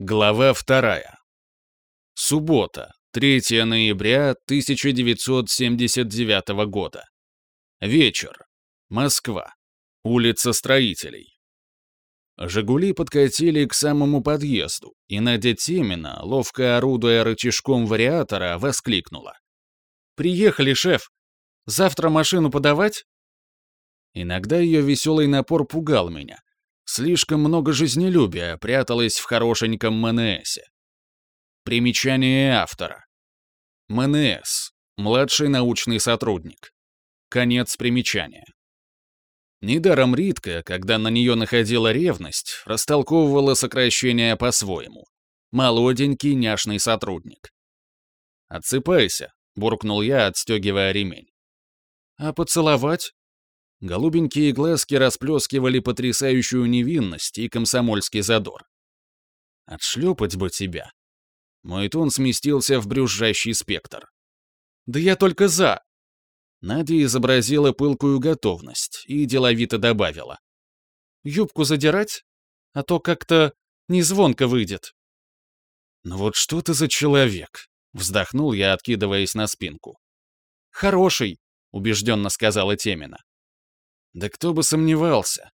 Глава вторая. Суббота, 3 ноября 1979 года. Вечер. Москва. Улица Строителей. «Жигули» подкатили к самому подъезду, и Надя Темина, ловко орудуя рычажком вариатора, воскликнула. «Приехали, шеф! Завтра машину подавать?» Иногда ее веселый напор пугал меня, Слишком много жизнелюбия пряталось в хорошеньком МНСе. Примечание автора. МНС. Младший научный сотрудник. Конец примечания. Недаром Ритка, когда на нее находила ревность, растолковывала сокращение по-своему. Молоденький няшный сотрудник. «Отсыпайся», — буркнул я, отстегивая ремень. «А поцеловать?» Голубенькие глазки расплескивали потрясающую невинность и комсомольский задор. «Отшлепать бы тебя!» Мой тон сместился в брюзжащий спектр. «Да я только за!» Надя изобразила пылкую готовность и деловито добавила. «Юбку задирать? А то как-то не звонко выйдет». «Ну вот что ты за человек?» — вздохнул я, откидываясь на спинку. «Хороший», — убежденно сказала Темина. Да кто бы сомневался.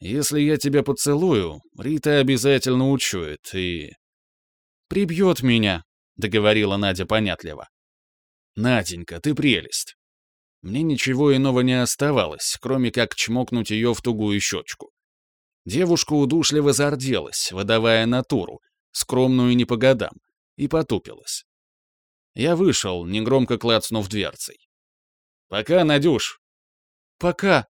Если я тебя поцелую, Рита обязательно учует и... «Прибьет меня», — договорила Надя понятливо. «Наденька, ты прелесть». Мне ничего иного не оставалось, кроме как чмокнуть ее в тугую щечку. Девушка удушливо зарделась, выдавая натуру, скромную не по годам, и потупилась. Я вышел, негромко клацнув дверцей. «Пока, Надюш!» «Пока!»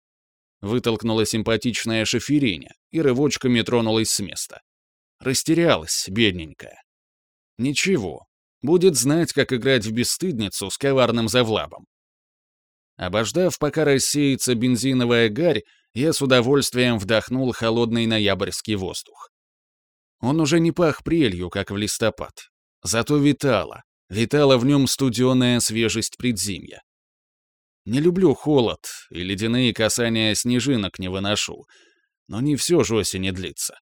Вытолкнула симпатичная шофериня и рывочками тронулась с места. Растерялась, бедненькая. Ничего, будет знать, как играть в бесстыдницу с коварным завлабом. Обождав, пока рассеется бензиновая гарь, я с удовольствием вдохнул холодный ноябрьский воздух. Он уже не пах прелью, как в листопад. Зато витала, витала в нем студеная свежесть предзимья. Не люблю холод, и ледяные касания снежинок не выношу, но не все же осени длится.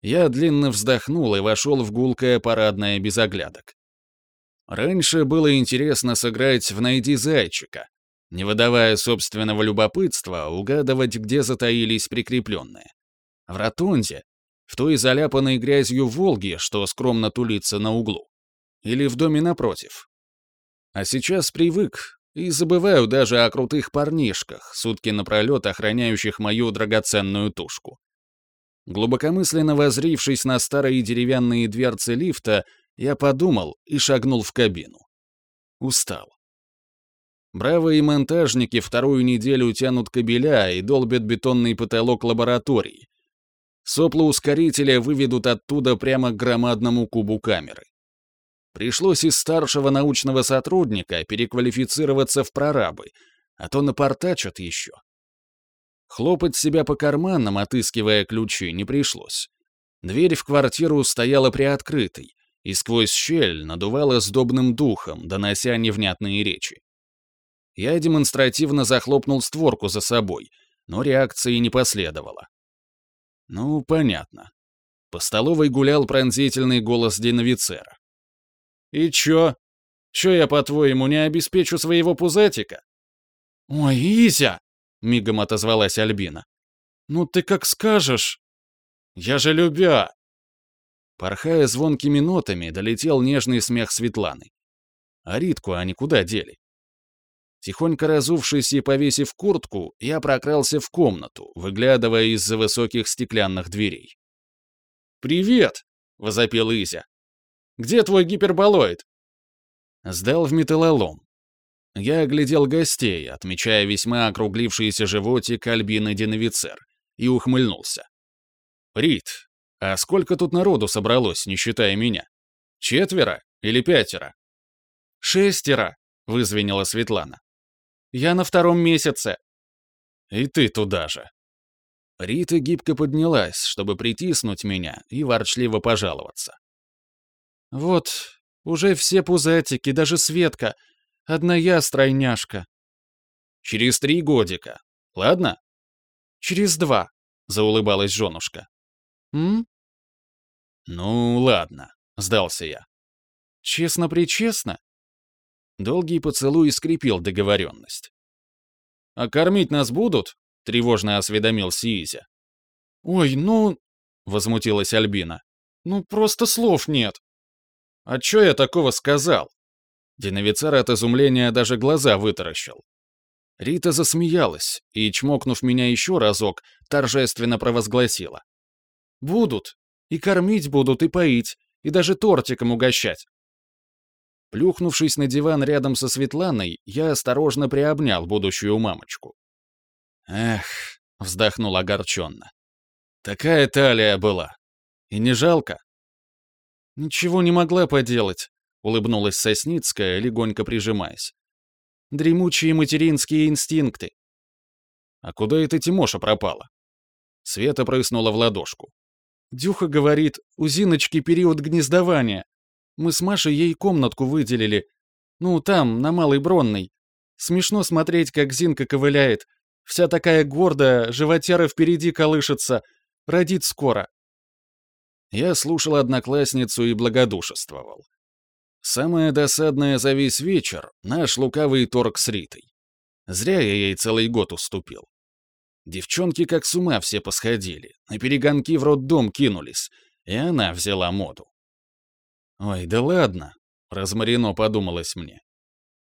Я длинно вздохнул и вошел в гулкое парадное без оглядок. Раньше было интересно сыграть в «Найди зайчика», не выдавая собственного любопытства, угадывать, где затаились прикрепленные. В ротонде, в той заляпанной грязью «Волге», что скромно тулится на углу. Или в доме напротив. А сейчас привык, и забываю даже о крутых парнишках, сутки напролет охраняющих мою драгоценную тушку. Глубокомысленно возрившись на старые деревянные дверцы лифта, я подумал и шагнул в кабину. Устал. Бравые монтажники вторую неделю тянут кабеля и долбят бетонный потолок лаборатории. Сопла ускорителя выведут оттуда прямо к громадному кубу камеры. Пришлось из старшего научного сотрудника переквалифицироваться в прорабы, а то напортачат еще. Хлопать себя по карманам, отыскивая ключи, не пришлось. Дверь в квартиру стояла приоткрытой, и сквозь щель надувала сдобным духом, донося невнятные речи. Я демонстративно захлопнул створку за собой, но реакции не последовало. Ну, понятно. По столовой гулял пронзительный голос диновицера. «И чё? Чё я, по-твоему, не обеспечу своего пузатика?» «Ой, Изя!» — мигом отозвалась Альбина. «Ну ты как скажешь!» «Я же любя!» Порхая звонкими нотами, долетел нежный смех Светланы. А Ритку они куда дели? Тихонько разувшись и повесив куртку, я прокрался в комнату, выглядывая из-за высоких стеклянных дверей. «Привет!» — возопил Изя. Где твой гиперболоид?» Сдал в металлолом. Я оглядел гостей, отмечая весьма округлившийся животик Альбины Диновицер, и ухмыльнулся. «Рит, а сколько тут народу собралось, не считая меня? Четверо или пятеро?» «Шестеро», — вызвенела Светлана. «Я на втором месяце». «И ты туда же». Рита гибко поднялась, чтобы притиснуть меня и ворчливо пожаловаться. «Вот, уже все пузатики, даже Светка. Одна я стройняшка». «Через три годика. Ладно?» «Через два», — заулыбалась женушка. «М?» «Ну, ладно», — сдался я. «Честно-причестно?» Долгий поцелуй скрепил договоренность. «А кормить нас будут?» — тревожно осведомился Изя. «Ой, ну...» — возмутилась Альбина. «Ну, просто слов нет». «А чё я такого сказал?» Диновицар от изумления даже глаза вытаращил. Рита засмеялась и, чмокнув меня еще разок, торжественно провозгласила. «Будут. И кормить будут, и поить, и даже тортиком угощать». Плюхнувшись на диван рядом со Светланой, я осторожно приобнял будущую мамочку. «Эх», — вздохнул огорченно. «Такая талия была. И не жалко?» «Ничего не могла поделать», — улыбнулась Сосницкая, легонько прижимаясь. «Дремучие материнские инстинкты». «А куда эта Тимоша пропала?» Света прыснула в ладошку. «Дюха говорит, у Зиночки период гнездования. Мы с Машей ей комнатку выделили. Ну, там, на Малой Бронной. Смешно смотреть, как Зинка ковыляет. Вся такая гордая, животера впереди колышется. Родит скоро». Я слушал одноклассницу и благодушествовал. Самое досадное за весь вечер — наш лукавый торг с Ритой. Зря я ей целый год уступил. Девчонки как с ума все посходили, на перегонки в роддом кинулись, и она взяла моду. Ой, да ладно, размарено подумалось мне.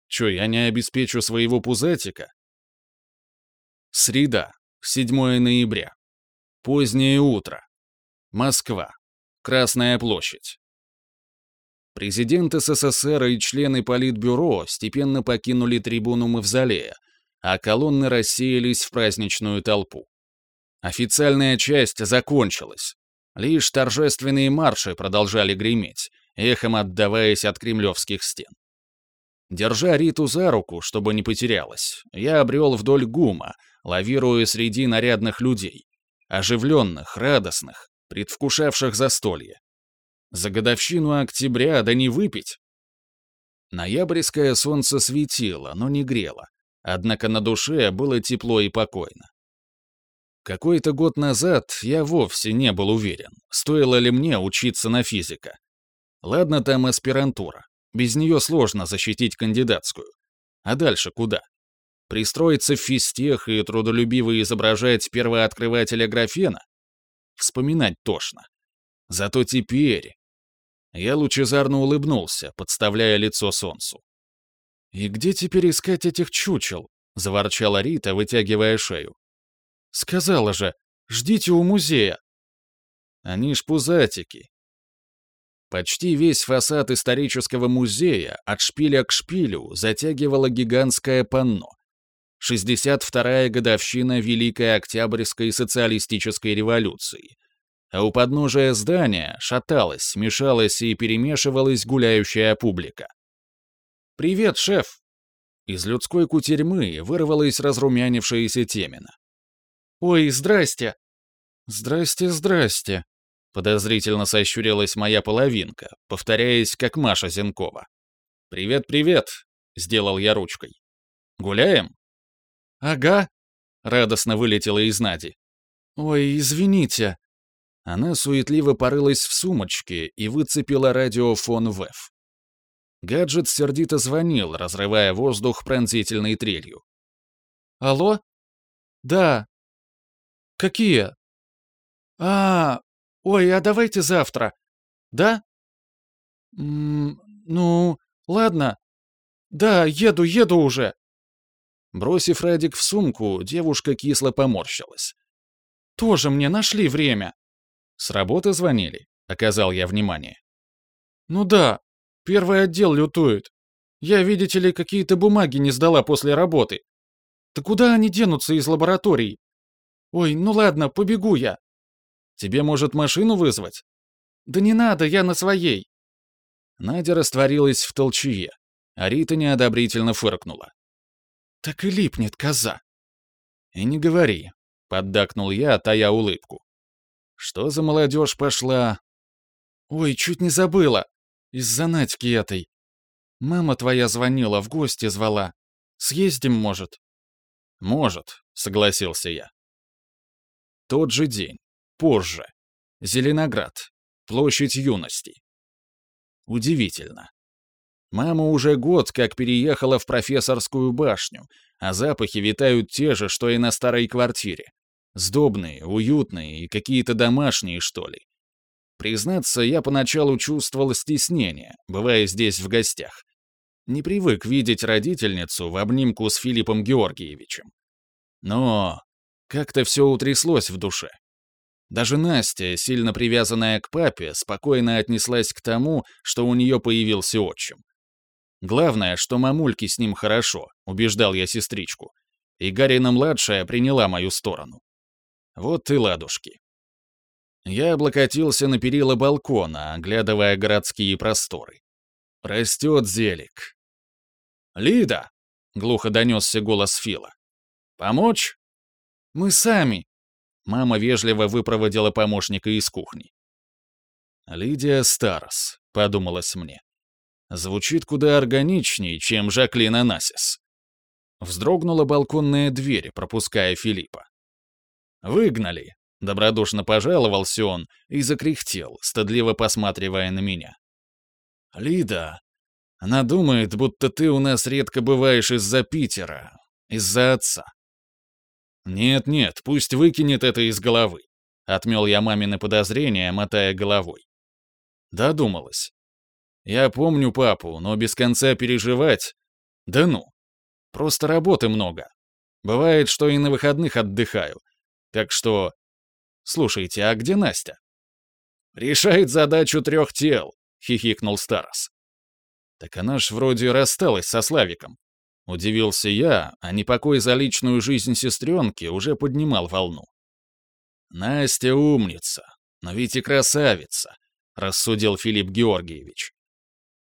Чё, я не обеспечу своего пузатика? Среда, 7 ноября. Позднее утро. Москва. Красная площадь. Президент СССР и члены Политбюро степенно покинули трибуну Мавзолея, а колонны рассеялись в праздничную толпу. Официальная часть закончилась. Лишь торжественные марши продолжали греметь, эхом отдаваясь от кремлевских стен. Держа Риту за руку, чтобы не потерялась, я обрел вдоль гума, лавируя среди нарядных людей, оживленных, радостных, предвкушавших застолье. За годовщину октября да не выпить. Ноябрьское солнце светило, но не грело. Однако на душе было тепло и покойно. Какой-то год назад я вовсе не был уверен, стоило ли мне учиться на физика. Ладно, там аспирантура. Без нее сложно защитить кандидатскую. А дальше куда? Пристроиться в физтех и трудолюбиво изображать первооткрывателя графена? Вспоминать тошно. Зато теперь, я лучезарно улыбнулся, подставляя лицо солнцу. «И где теперь искать этих чучел?» — заворчала Рита, вытягивая шею. «Сказала же, ждите у музея». «Они ж пузатики». Почти весь фасад исторического музея от шпиля к шпилю затягивало гигантское панно. 62-я годовщина Великой Октябрьской социалистической революции — а у подножия здания шаталась, смешалась и перемешивалась гуляющая публика. «Привет, шеф!» Из людской кутерьмы вырвалась разрумянившаяся темена. «Ой, здрасте!» «Здрасте, здрасте!» Подозрительно сощурилась моя половинка, повторяясь, как Маша Зенкова. «Привет, привет!» — сделал я ручкой. «Гуляем?» «Ага!» — радостно вылетела из Нади. «Ой, извините!» Она суетливо порылась в сумочке и выцепила радиофон ВЭФ. Гаджет сердито звонил, разрывая воздух пронзительной трелью. «Алло? Да. Какие? А, ой, а давайте завтра. Да? М ну, ладно. Да, еду, еду уже». Бросив Радик в сумку, девушка кисло поморщилась. «Тоже мне нашли время». «С работы звонили?» — оказал я внимание. «Ну да, первый отдел лютует. Я, видите ли, какие-то бумаги не сдала после работы. Да куда они денутся из лабораторий? Ой, ну ладно, побегу я». «Тебе, может, машину вызвать?» «Да не надо, я на своей». Надя растворилась в толчье, а Рита неодобрительно фыркнула. «Так и липнет коза». «И не говори», — поддакнул я, тая улыбку. Что за молодежь пошла? Ой, чуть не забыла. Из-за Надьки этой. Мама твоя звонила, в гости звала. Съездим, может? Может, согласился я. Тот же день. Позже. Зеленоград. Площадь юности. Удивительно. Мама уже год как переехала в профессорскую башню, а запахи витают те же, что и на старой квартире. Сдобные, уютные и какие-то домашние, что ли. Признаться, я поначалу чувствовал стеснение, бывая здесь в гостях. Не привык видеть родительницу в обнимку с Филиппом Георгиевичем. Но как-то все утряслось в душе. Даже Настя, сильно привязанная к папе, спокойно отнеслась к тому, что у нее появился отчим. Главное, что мамульке с ним хорошо, убеждал я сестричку. И Гарина-младшая приняла мою сторону. Вот и ладушки. Я облокотился на перила балкона, оглядывая городские просторы. Растет зелик. «Лида!» — глухо донесся голос Фила. «Помочь?» «Мы сами!» Мама вежливо выпроводила помощника из кухни. «Лидия Старос», — подумалось мне. Звучит куда органичнее, чем Жаклин Анасис. Вздрогнула балконная дверь, пропуская Филиппа. «Выгнали!» — добродушно пожаловался он и закряхтел, стыдливо посматривая на меня. «Лида, она думает, будто ты у нас редко бываешь из-за Питера, из-за отца». «Нет-нет, пусть выкинет это из головы», — отмел я мамины подозрения, мотая головой. Додумалась. Я помню папу, но без конца переживать... Да ну. Просто работы много. Бывает, что и на выходных отдыхаю. Так что... Слушайте, а где Настя? Решает задачу трех тел, хихикнул Старос. Так она ж вроде рассталась со Славиком. Удивился я, а непокой за личную жизнь сестренки уже поднимал волну. Настя умница, но ведь и красавица, рассудил Филипп Георгиевич.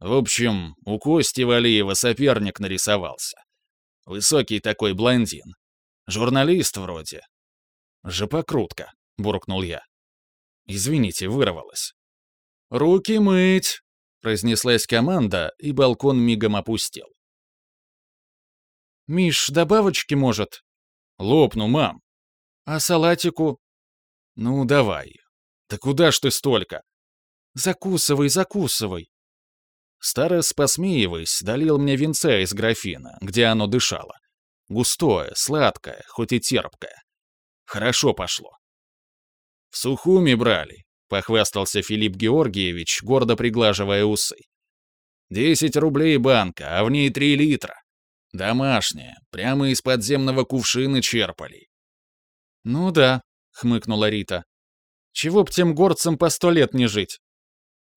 В общем, у Кости Валиева соперник нарисовался. Высокий такой блондин. Журналист вроде. «Жопокрутка», — буркнул я. «Извините, вырвалась». «Руки мыть!» — произнеслась команда, и балкон мигом опустел. «Миш, добавочки, может?» «Лопну, мам». «А салатику?» «Ну, давай. Да куда ж ты столько?» «Закусывай, закусывай», Старос, посмеиваясь, долил мне винца из графина, где оно дышало. Густое, сладкое, хоть и терпкое. Хорошо пошло. «В Сухуми брали», — похвастался Филипп Георгиевич, гордо приглаживая усы. «Десять рублей банка, а в ней три литра. Домашняя, прямо из подземного кувшина черпали». «Ну да», — хмыкнула Рита. «Чего б тем горцам по сто лет не жить?»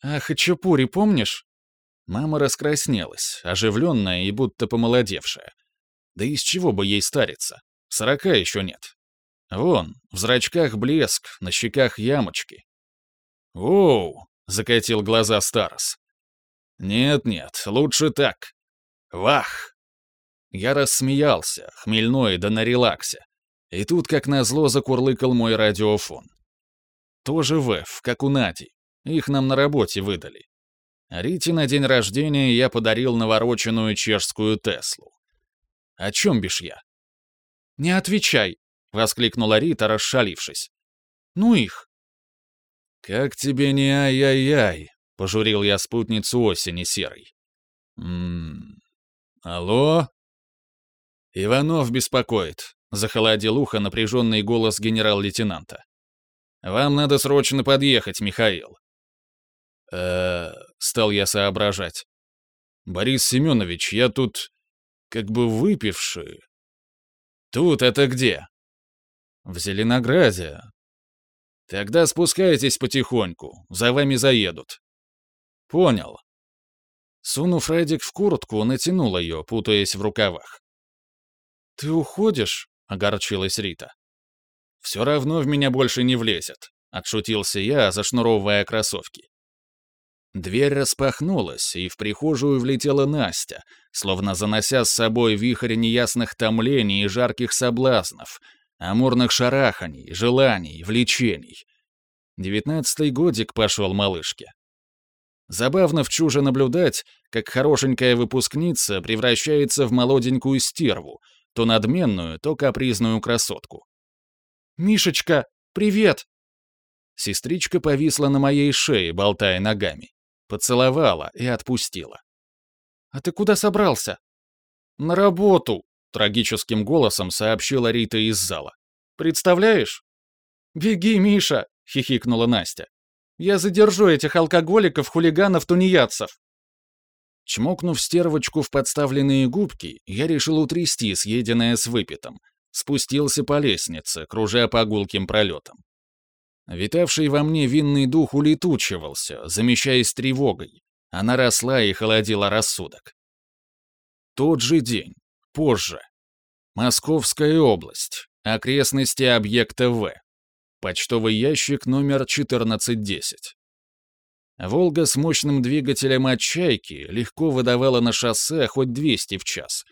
«А хачапури помнишь?» Мама раскраснелась, оживленная и будто помолодевшая. Да из чего бы ей стариться? Сорока еще нет. Вон, в зрачках блеск, на щеках ямочки. «Воу!» — закатил глаза Старос. «Нет-нет, лучше так. Вах!» Я рассмеялся, хмельной да на релаксе. И тут, как назло, закурлыкал мой радиофон. Тоже ВЭФ, как у Нади. Их нам на работе выдали. Рите на день рождения я подарил навороченную чешскую Теслу. О чем бишь я? «Не отвечай!» — воскликнула Рита, расшалившись. «Ну их!» «Как тебе не ай-яй-яй!» — пожурил я спутницу осени серой. «Ммм... Алло?» «Иванов беспокоит», — захолодил ухо напряженный голос генерал-лейтенанта. «Вам надо срочно подъехать, Михаил э стал я соображать. «Борис Семенович, я тут как бы выпивший». «Тут это где?» «В Зеленограде». «Тогда спускайтесь потихоньку, за вами заедут». «Понял». Сунув Эдик в куртку, натянул ее, путаясь в рукавах. «Ты уходишь?» — огорчилась Рита. «Все равно в меня больше не влезет», — отшутился я, зашнуровывая кроссовки. Дверь распахнулась, и в прихожую влетела Настя, словно занося с собой вихрь неясных томлений и жарких соблазнов, амурных шараханий, желаний, влечений. Девятнадцатый годик пошел малышке. Забавно в чуже наблюдать, как хорошенькая выпускница превращается в молоденькую стерву, то надменную, то капризную красотку. «Мишечка, привет!» Сестричка повисла на моей шее, болтая ногами. Поцеловала и отпустила. «А ты куда собрался?» «На работу», — трагическим голосом сообщила Рита из зала. «Представляешь?» «Беги, Миша!» — хихикнула Настя. «Я задержу этих алкоголиков, хулиганов, тунеядцев!» Чмокнув стервочку в подставленные губки, я решил утрясти съеденное с выпитым. Спустился по лестнице, кружа по гулким пролетам. Витавший во мне винный дух улетучивался, замещаясь тревогой. Она росла и холодила рассудок. Тот же день, позже. Московская область, окрестности объекта В. Почтовый ящик номер 1410. «Волга» с мощным двигателем от «Чайки» легко выдавала на шоссе хоть 200 в час.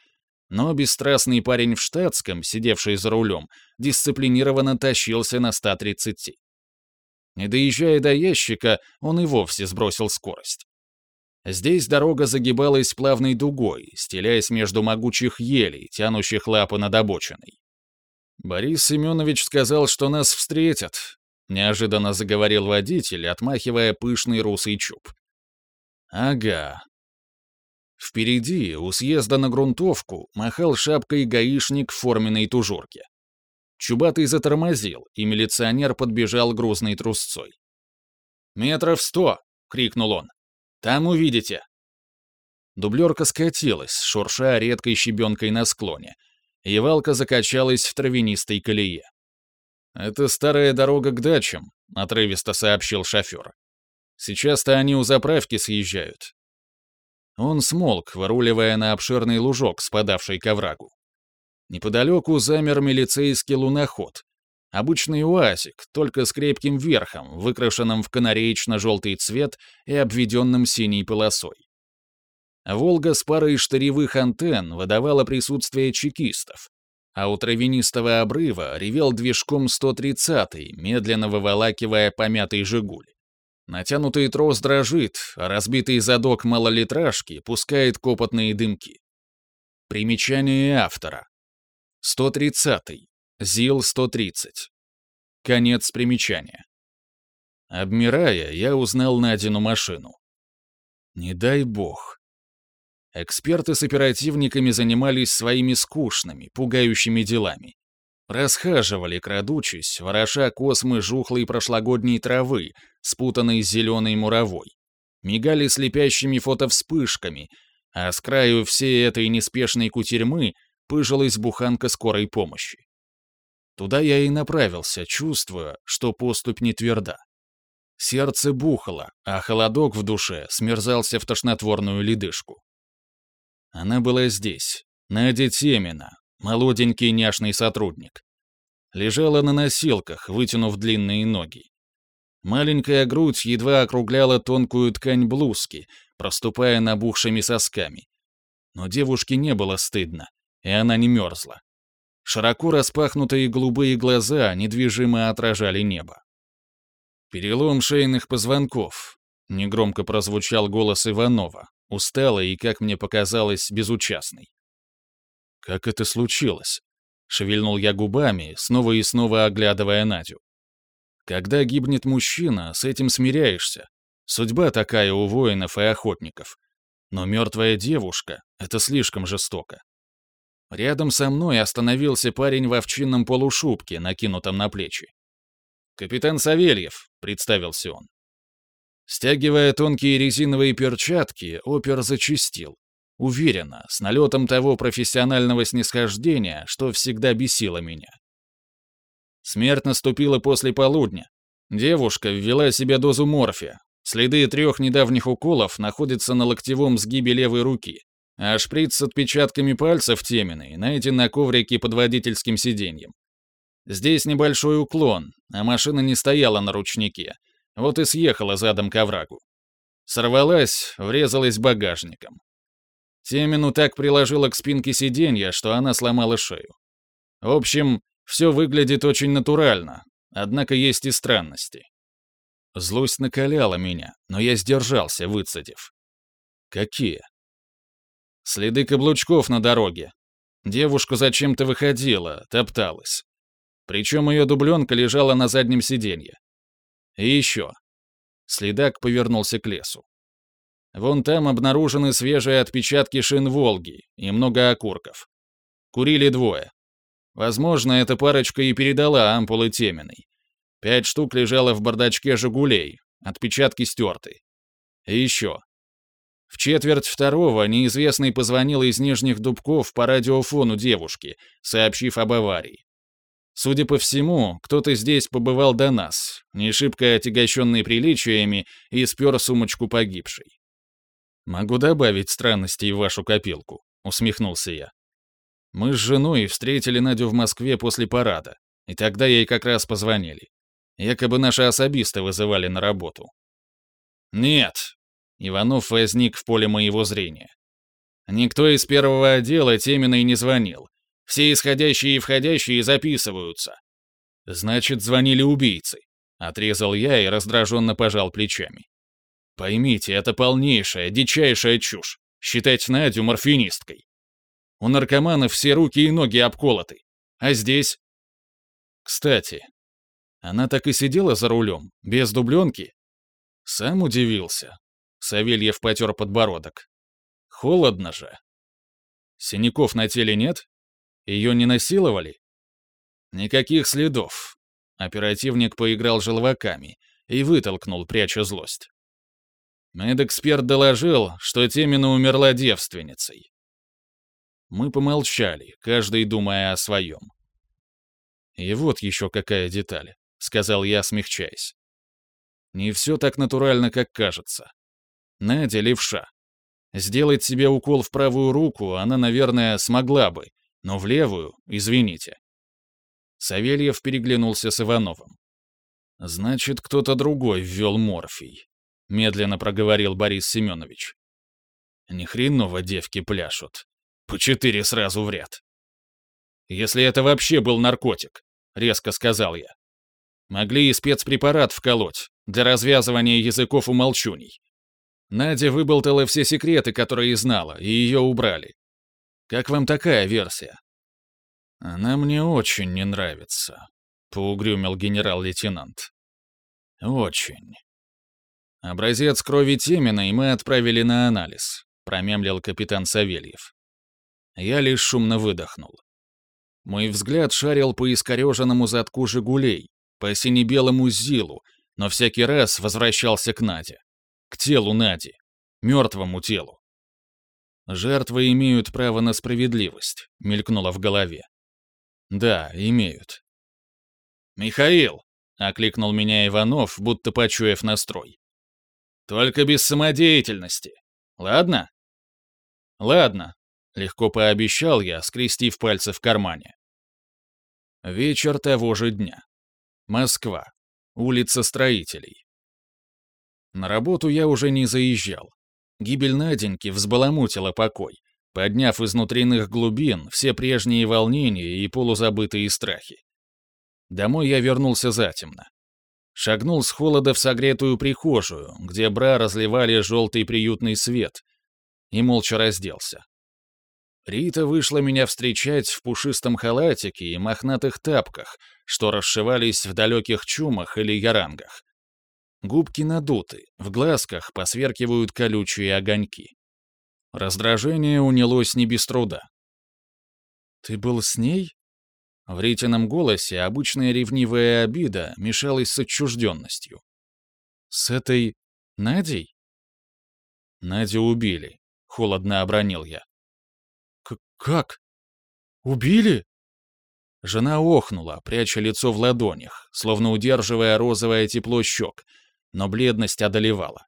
Но бесстрастный парень в штатском, сидевший за рулем, дисциплинированно тащился на 130. Не доезжая до ящика, он и вовсе сбросил скорость. Здесь дорога загибалась плавной дугой, стеляясь между могучих елей, тянущих лапы над обочиной. Борис Семенович сказал, что нас встретят, Неожиданно заговорил водитель, отмахивая пышный русый чуб. Ага. Впереди, у съезда на грунтовку, махал шапкой гаишник в форменной тужурке. Чубатый затормозил, и милиционер подбежал грузной трусцой. «Метров сто!» — крикнул он. «Там увидите!» Дублерка скатилась, шурша редкой щебенкой на склоне, и валка закачалась в травянистой колее. «Это старая дорога к дачам», — отрывисто сообщил шофер. «Сейчас-то они у заправки съезжают». Он смолк, выруливая на обширный лужок, спадавший к оврагу. Неподалеку замер милицейский луноход. Обычный уазик, только с крепким верхом, выкрашенным в канареечно-желтый цвет и обведенным синей полосой. «Волга» с парой штыревых антенн выдавала присутствие чекистов, а у травянистого обрыва ревел движком 130-й, медленно выволакивая помятый «Жигуль». Натянутый трос дрожит, а разбитый задок малолитражки пускает копотные дымки. Примечание автора. 130-й. ЗИЛ-130. Конец примечания. Обмирая, я узнал Надину машину. Не дай бог. Эксперты с оперативниками занимались своими скучными, пугающими делами. Расхаживали, крадучись, вороша космы жухлой прошлогодней травы, спутанной с зеленой муровой. Мигали слепящими фотовспышками, а с краю всей этой неспешной кутерьмы пыжилась буханка скорой помощи. Туда я и направился, чувствуя, что поступь не тверда. Сердце бухало, а холодок в душе смерзался в тошнотворную ледышку. Она была здесь, Надя Темина, молоденький няшный сотрудник. Лежала на носилках, вытянув длинные ноги. Маленькая грудь едва округляла тонкую ткань блузки, проступая набухшими сосками. Но девушке не было стыдно, и она не мерзла. Широко распахнутые голубые глаза недвижимо отражали небо. «Перелом шейных позвонков», — негромко прозвучал голос Иванова, усталый и, как мне показалось, безучастный. «Как это случилось?» — шевельнул я губами, снова и снова оглядывая Надю. «Когда гибнет мужчина, с этим смиряешься. Судьба такая у воинов и охотников. Но мертвая девушка — это слишком жестоко. Рядом со мной остановился парень в овчинном полушубке, накинутом на плечи. «Капитан Савельев», — представился он. Стягивая тонкие резиновые перчатки, опер зачистил. Уверенно, с налетом того профессионального снисхождения, что всегда бесило меня. Смерть наступила после полудня. Девушка ввела себе дозу морфия. Следы трех недавних уколов находятся на локтевом сгибе левой руки, а шприц с отпечатками пальцев Теминой найден на коврике под водительским сиденьем. Здесь небольшой уклон, а машина не стояла на ручнике, вот и съехала задом к оврагу. Сорвалась, врезалась багажником. Темину так приложила к спинке сиденья, что она сломала шею. В общем, все выглядит очень натурально, однако есть и странности. Злость накаляла меня, но я сдержался, выцедив. Какие? Следы каблучков на дороге. Девушка зачем-то выходила, топталась. Причем ее дубленка лежала на заднем сиденье. И еще. Следак повернулся к лесу. Вон там обнаружены свежие отпечатки шин «Волги» и много окурков. Курили двое. Возможно, эта парочка и передала ампулы Теминой. Пять штук лежало в бардачке «Жигулей», отпечатки стерты. И еще. В четверть второго неизвестный позвонил из Нижних Дубков по радиофону девушки, сообщив об аварии. Судя по всему, кто-то здесь побывал до нас, не шибко отягощенный приличиями, и спер сумочку погибшей. «Могу добавить странностей в вашу копилку», — усмехнулся я. «Мы с женой встретили Надю в Москве после парада, и тогда ей как раз позвонили. Якобы наши особисты вызывали на работу». «Нет», — Иванов возник в поле моего зрения. «Никто из первого отдела Теминой не звонил. Все исходящие и входящие записываются». «Значит, звонили убийцы», — отрезал я и раздраженно пожал плечами. Поймите, это полнейшая, дичайшая чушь. Считать Надю морфинисткой. У наркоманов все руки и ноги обколоты. А здесь... Кстати, она так и сидела за рулем, без дубленки? Сам удивился. Савельев потер подбородок. Холодно же. Синяков на теле нет? Ее не насиловали? Никаких следов. Оперативник поиграл желваками и вытолкнул, пряча злость. Медэксперт доложил, что Темина умерла девственницей. Мы помолчали, каждый думая о своем. «И вот еще какая деталь», — сказал я, смягчаясь. «Не все так натурально, как кажется. Надя левша. Сделать себе укол в правую руку она, наверное, смогла бы, но в левую, извините». Савельев переглянулся с Ивановым. «Значит, кто-то другой ввел морфий медленно проговорил Борис Семенович. Ни хреново девки пляшут. По четыре сразу в ряд. Если это вообще был наркотик, резко сказал я. Могли и спецпрепарат вколоть для развязывания языков у молчуней. Надя выболтала все секреты, которые знала, и ее убрали. Как вам такая версия? Она мне очень не нравится, поугрюмил генерал-лейтенант. Очень. «Образец крови Темина и мы отправили на анализ», — промямлил капитан Савельев. Я лишь шумно выдохнул. Мой взгляд шарил по искореженному задку «Жигулей», по сине-белому ЗИЛу, но всякий раз возвращался к Наде. К телу Нади. Мертвому телу. «Жертвы имеют право на справедливость», — мелькнуло в голове. «Да, имеют». «Михаил!» — окликнул меня Иванов, будто почуяв настрой. Только без самодеятельности. Ладно? Ладно, легко пообещал я, скрестив пальцы в кармане. Вечер того же дня. Москва. Улица Строителей. На работу я уже не заезжал. Гибель Наденьки взбаламутила покой, подняв из внутренних глубин все прежние волнения и полузабытые страхи. Домой я вернулся затемно. Шагнул с холода в согретую прихожую, где бра разливали желтый приютный свет, и молча разделся. Рита вышла меня встречать в пушистом халатике и мохнатых тапках, что расшивались в далеких чумах или ярангах. Губки надуты, в глазках посверкивают колючие огоньки. Раздражение унялось не без труда. «Ты был с ней?» В Ритином голосе обычная ревнивая обида мешалась с отчужденностью. «С этой... Надей?» «Надю убили», — холодно обронил я. К «Как? Убили?» Жена охнула, пряча лицо в ладонях, словно удерживая розовое тепло щек, но бледность одолевала.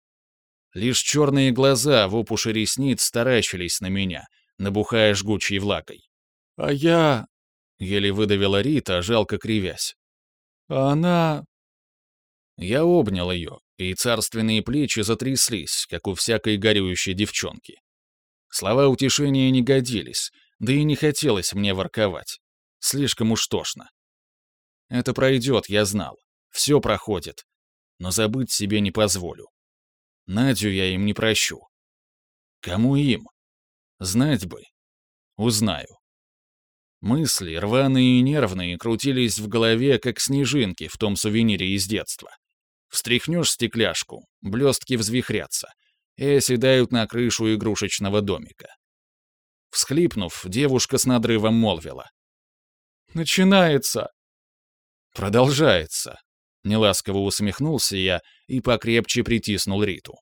Лишь черные глаза в опуши ресниц таращились на меня, набухая жгучей влагой. «А я... — еле выдавила Рита, жалко кривясь. «А она...» Я обнял ее, и царственные плечи затряслись, как у всякой горюющей девчонки. Слова утешения не годились, да и не хотелось мне ворковать. Слишком уж тошно. Это пройдет, я знал. Все проходит. Но забыть себе не позволю. Надю я им не прощу. Кому им? Знать бы. Узнаю. Мысли, рваные и нервные, крутились в голове, как снежинки в том сувенире из детства. Встряхнешь стекляшку, блестки взвихрятся и оседают на крышу игрушечного домика. Всхлипнув, девушка с надрывом молвила. «Начинается!» «Продолжается!» Неласково усмехнулся я и покрепче притиснул Риту.